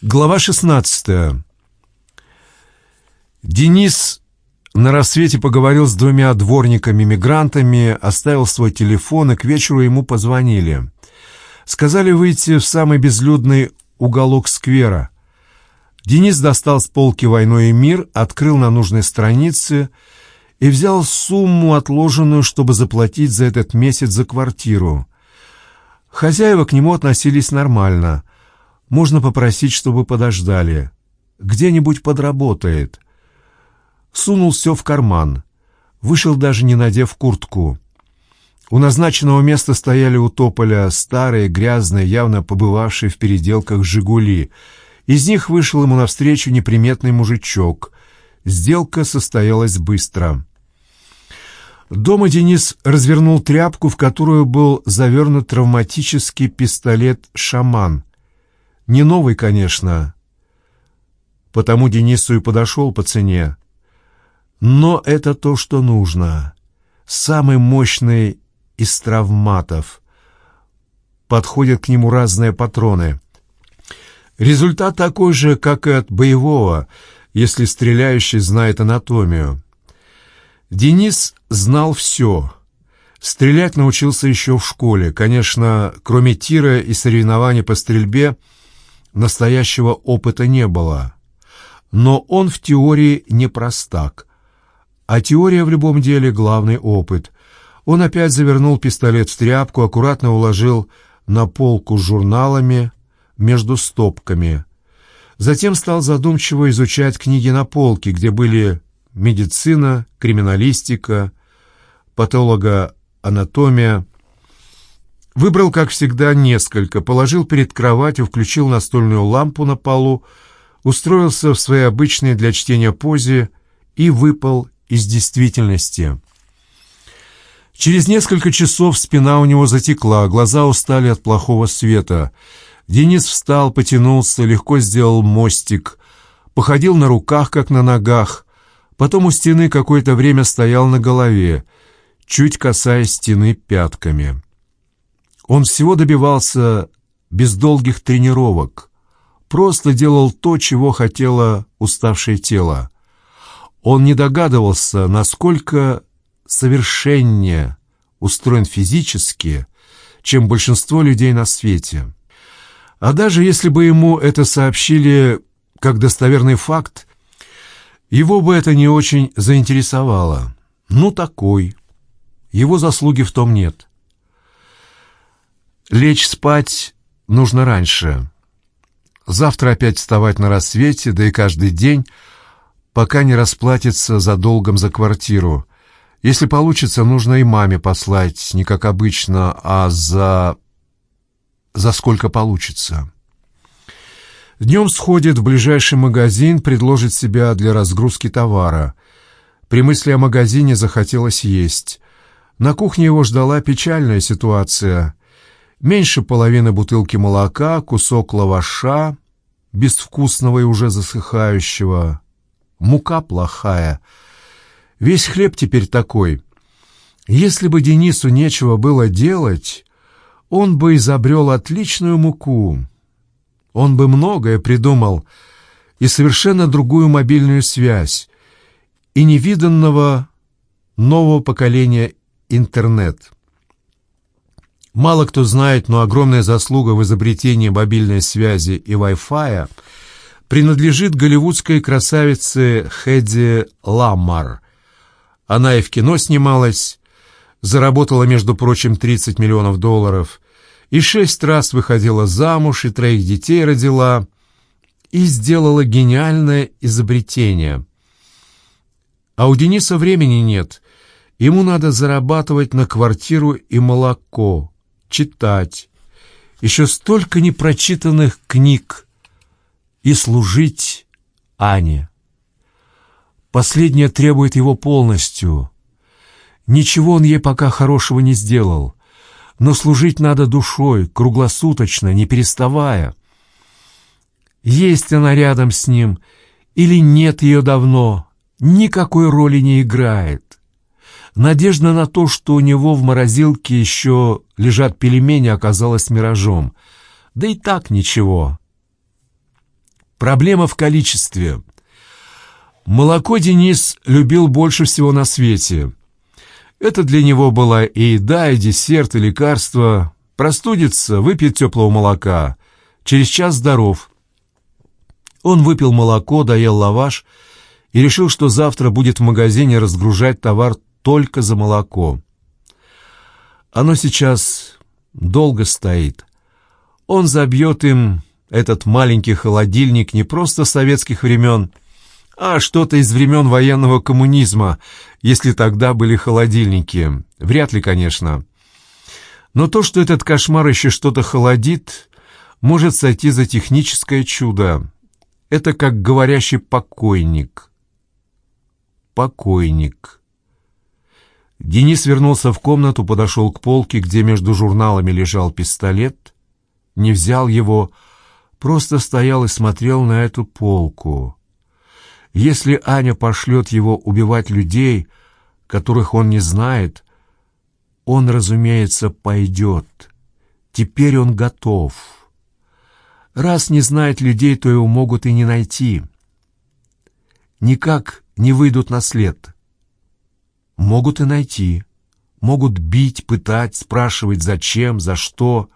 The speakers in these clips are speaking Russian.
Глава 16. Денис на рассвете поговорил с двумя дворниками-мигрантами, оставил свой телефон, и к вечеру ему позвонили. Сказали выйти в самый безлюдный уголок сквера. Денис достал с полки «Войной и мир», открыл на нужной странице и взял сумму, отложенную, чтобы заплатить за этот месяц за квартиру. Хозяева к нему относились нормально — можно попросить, чтобы подождали. Где-нибудь подработает. Сунул все в карман. Вышел даже не надев куртку. У назначенного места стояли у тополя старые, грязные, явно побывавшие в переделках «Жигули». Из них вышел ему навстречу неприметный мужичок. Сделка состоялась быстро. Дома Денис развернул тряпку, в которую был завернут травматический пистолет «Шаман». Не новый, конечно, потому Денису и подошел по цене. Но это то, что нужно. Самый мощный из травматов. Подходят к нему разные патроны. Результат такой же, как и от боевого, если стреляющий знает анатомию. Денис знал все. Стрелять научился еще в школе. Конечно, кроме тира и соревнований по стрельбе – Настоящего опыта не было. Но он в теории не простак. А теория в любом деле — главный опыт. Он опять завернул пистолет в тряпку, аккуратно уложил на полку с журналами между стопками. Затем стал задумчиво изучать книги на полке, где были медицина, криминалистика, патологоанатомия, Выбрал, как всегда, несколько, положил перед кроватью, включил настольную лампу на полу, устроился в своей обычной для чтения позе и выпал из действительности. Через несколько часов спина у него затекла, глаза устали от плохого света. Денис встал, потянулся, легко сделал мостик, походил на руках, как на ногах, потом у стены какое-то время стоял на голове, чуть касаясь стены пятками. Он всего добивался без долгих тренировок, просто делал то, чего хотело уставшее тело. Он не догадывался, насколько совершеннее устроен физически, чем большинство людей на свете. А даже если бы ему это сообщили как достоверный факт, его бы это не очень заинтересовало. Ну, такой. Его заслуги в том нет. Лечь спать нужно раньше. Завтра опять вставать на рассвете, да и каждый день, пока не расплатится за долгом за квартиру. Если получится, нужно и маме послать, не как обычно, а за... за сколько получится. Днем сходит в ближайший магазин, предложит себя для разгрузки товара. При мысли о магазине захотелось есть. На кухне его ждала печальная ситуация меньше половины бутылки молока, кусок лаваша, безвкусного и уже засыхающего, мука плохая. Весь хлеб теперь такой. Если бы Денису нечего было делать, он бы изобрел отличную муку. Он бы многое придумал, и совершенно другую мобильную связь, и невиданного нового поколения интернет. Мало кто знает, но огромная заслуга в изобретении мобильной связи и Wi-Fi принадлежит голливудской красавице Хэдди Ламмар. Она и в кино снималась, заработала, между прочим, 30 миллионов долларов, и шесть раз выходила замуж, и троих детей родила, и сделала гениальное изобретение. А у Дениса времени нет, ему надо зарабатывать на квартиру и молоко, читать, еще столько непрочитанных книг и служить Ане. Последняя требует его полностью. Ничего он ей пока хорошего не сделал, но служить надо душой, круглосуточно, не переставая. Есть она рядом с ним или нет ее давно, никакой роли не играет. Надежда на то, что у него в морозилке еще лежат пельмени, оказалась миражом. Да и так ничего. Проблема в количестве. Молоко Денис любил больше всего на свете. Это для него была и еда, и десерт, и лекарство. Простудится, выпьет теплого молока. Через час здоров. Он выпил молоко, доел лаваш и решил, что завтра будет в магазине разгружать товар только за молоко. Оно сейчас долго стоит. Он забьет им этот маленький холодильник не просто советских времен, а что-то из времен военного коммунизма, если тогда были холодильники. Вряд ли, конечно. Но то, что этот кошмар еще что-то холодит, может сойти за техническое чудо. Это как говорящий покойник. Покойник. Денис вернулся в комнату, подошел к полке, где между журналами лежал пистолет, не взял его, просто стоял и смотрел на эту полку. Если Аня пошлет его убивать людей, которых он не знает, он, разумеется, пойдет. Теперь он готов. Раз не знает людей, то его могут и не найти. Никак не выйдут на след. Могут и найти. Могут бить, пытать, спрашивать, зачем, за что.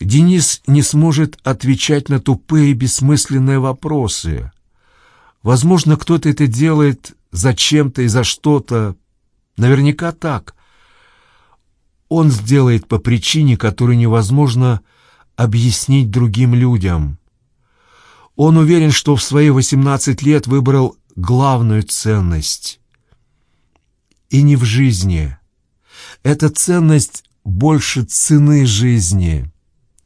Денис не сможет отвечать на тупые бессмысленные вопросы. Возможно, кто-то это делает зачем-то и за что-то. Наверняка так. Он сделает по причине, которую невозможно объяснить другим людям. Он уверен, что в свои 18 лет выбрал главную ценность. И не в жизни. Эта ценность больше цены жизни.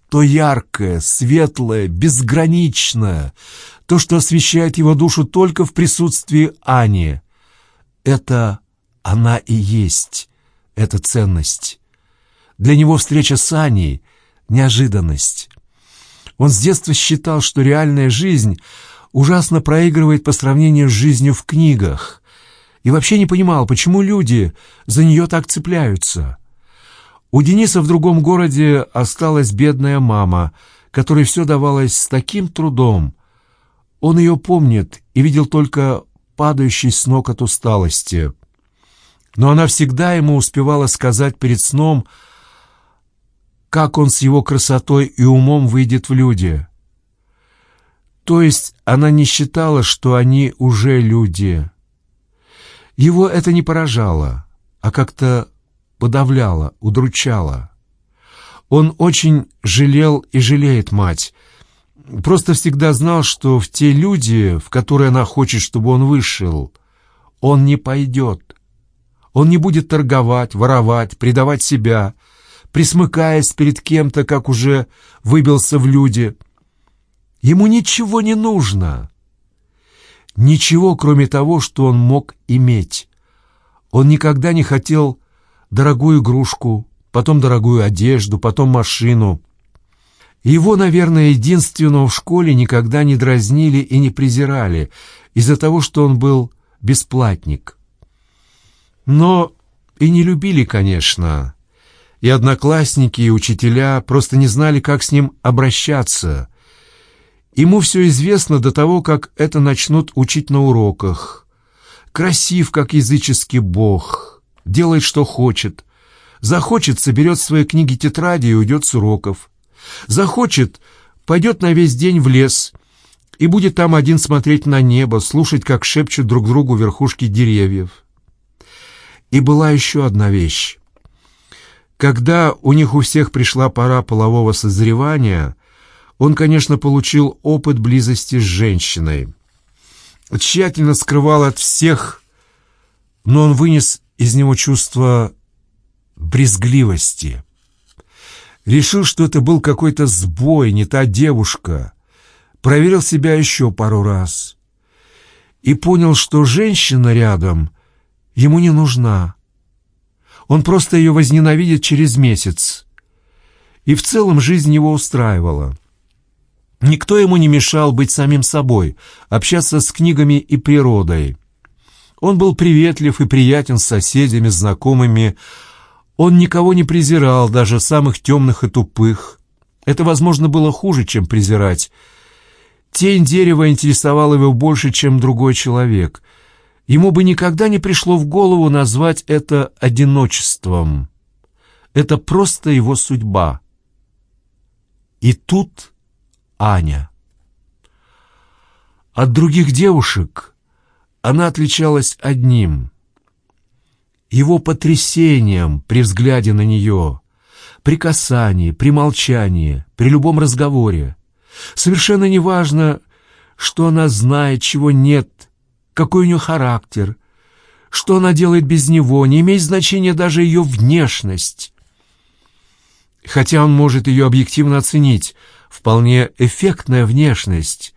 То яркое, светлое, безграничное, то, что освещает его душу только в присутствии Ани. Это она и есть, эта ценность. Для него встреча с Аней — неожиданность. Он с детства считал, что реальная жизнь ужасно проигрывает по сравнению с жизнью в книгах, и вообще не понимал, почему люди за нее так цепляются. У Дениса в другом городе осталась бедная мама, которой все давалось с таким трудом. Он ее помнит и видел только падающий с ног от усталости. Но она всегда ему успевала сказать перед сном — как он с его красотой и умом выйдет в люди. То есть она не считала, что они уже люди. Его это не поражало, а как-то подавляло, удручало. Он очень жалел и жалеет мать. Просто всегда знал, что в те люди, в которые она хочет, чтобы он вышел, он не пойдет. Он не будет торговать, воровать, предавать себя — присмыкаясь перед кем-то, как уже выбился в люди. Ему ничего не нужно. Ничего, кроме того, что он мог иметь. Он никогда не хотел дорогую игрушку, потом дорогую одежду, потом машину. Его, наверное, единственного в школе никогда не дразнили и не презирали из-за того, что он был бесплатник. Но и не любили, конечно и одноклассники, и учителя просто не знали, как с ним обращаться. Ему все известно до того, как это начнут учить на уроках. Красив, как языческий бог, делает, что хочет. Захочет, соберет свои книги тетради и уйдет с уроков. Захочет, пойдет на весь день в лес и будет там один смотреть на небо, слушать, как шепчут друг другу верхушки деревьев. И была еще одна вещь. Когда у них у всех пришла пора полового созревания, он, конечно, получил опыт близости с женщиной. Тщательно скрывал от всех, но он вынес из него чувство брезгливости. Решил, что это был какой-то сбой, не та девушка. Проверил себя еще пару раз. И понял, что женщина рядом ему не нужна. Он просто ее возненавидит через месяц. И в целом жизнь его устраивала. Никто ему не мешал быть самим собой, общаться с книгами и природой. Он был приветлив и приятен с соседями, знакомыми. Он никого не презирал, даже самых темных и тупых. Это, возможно, было хуже, чем презирать. Тень дерева интересовала его больше, чем другой человек. Ему бы никогда не пришло в голову назвать это одиночеством. Это просто его судьба. И тут Аня. От других девушек она отличалась одним — его потрясением при взгляде на нее, при касании, при молчании, при любом разговоре. Совершенно неважно, что она знает, чего нет, какой у нее характер, что она делает без него, не имеет значения даже ее внешность. Хотя он может ее объективно оценить, вполне эффектная внешность.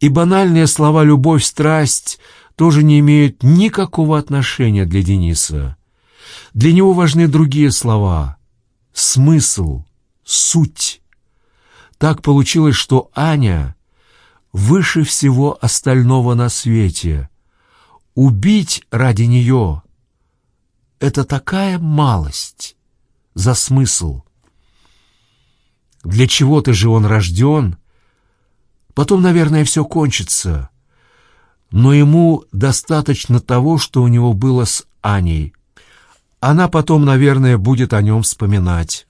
И банальные слова «любовь», «страсть» тоже не имеют никакого отношения для Дениса. Для него важны другие слова — смысл, суть. Так получилось, что Аня выше всего остального на свете. Убить ради нее — это такая малость за смысл. Для чего-то же он рожден, потом, наверное, все кончится. Но ему достаточно того, что у него было с Аней. Она потом, наверное, будет о нем вспоминать.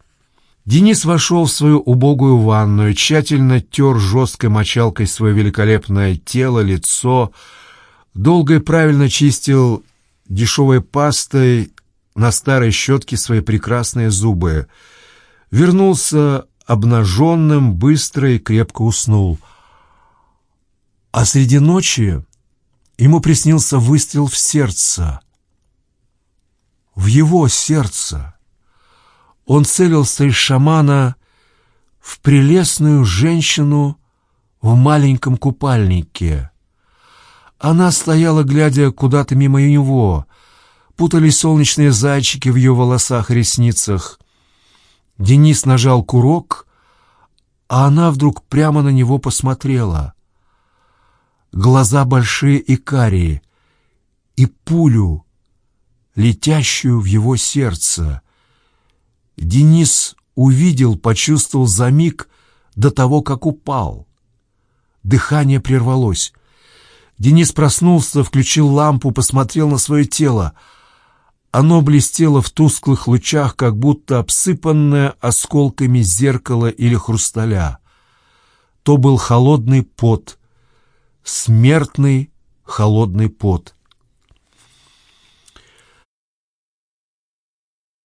Денис вошел в свою убогую ванную, тщательно тер жесткой мочалкой свое великолепное тело, лицо, долго и правильно чистил дешевой пастой на старой щетке свои прекрасные зубы. Вернулся обнаженным, быстро и крепко уснул. А среди ночи ему приснился выстрел в сердце. В его сердце. Он целился из шамана в прелестную женщину в маленьком купальнике. Она стояла, глядя куда-то мимо него. Путались солнечные зайчики в ее волосах и ресницах. Денис нажал курок, а она вдруг прямо на него посмотрела. Глаза большие и карие, и пулю, летящую в его сердце — Денис увидел, почувствовал за миг до того, как упал. Дыхание прервалось. Денис проснулся, включил лампу, посмотрел на свое тело. Оно блестело в тусклых лучах, как будто обсыпанное осколками зеркала или хрусталя. То был холодный пот, смертный холодный пот.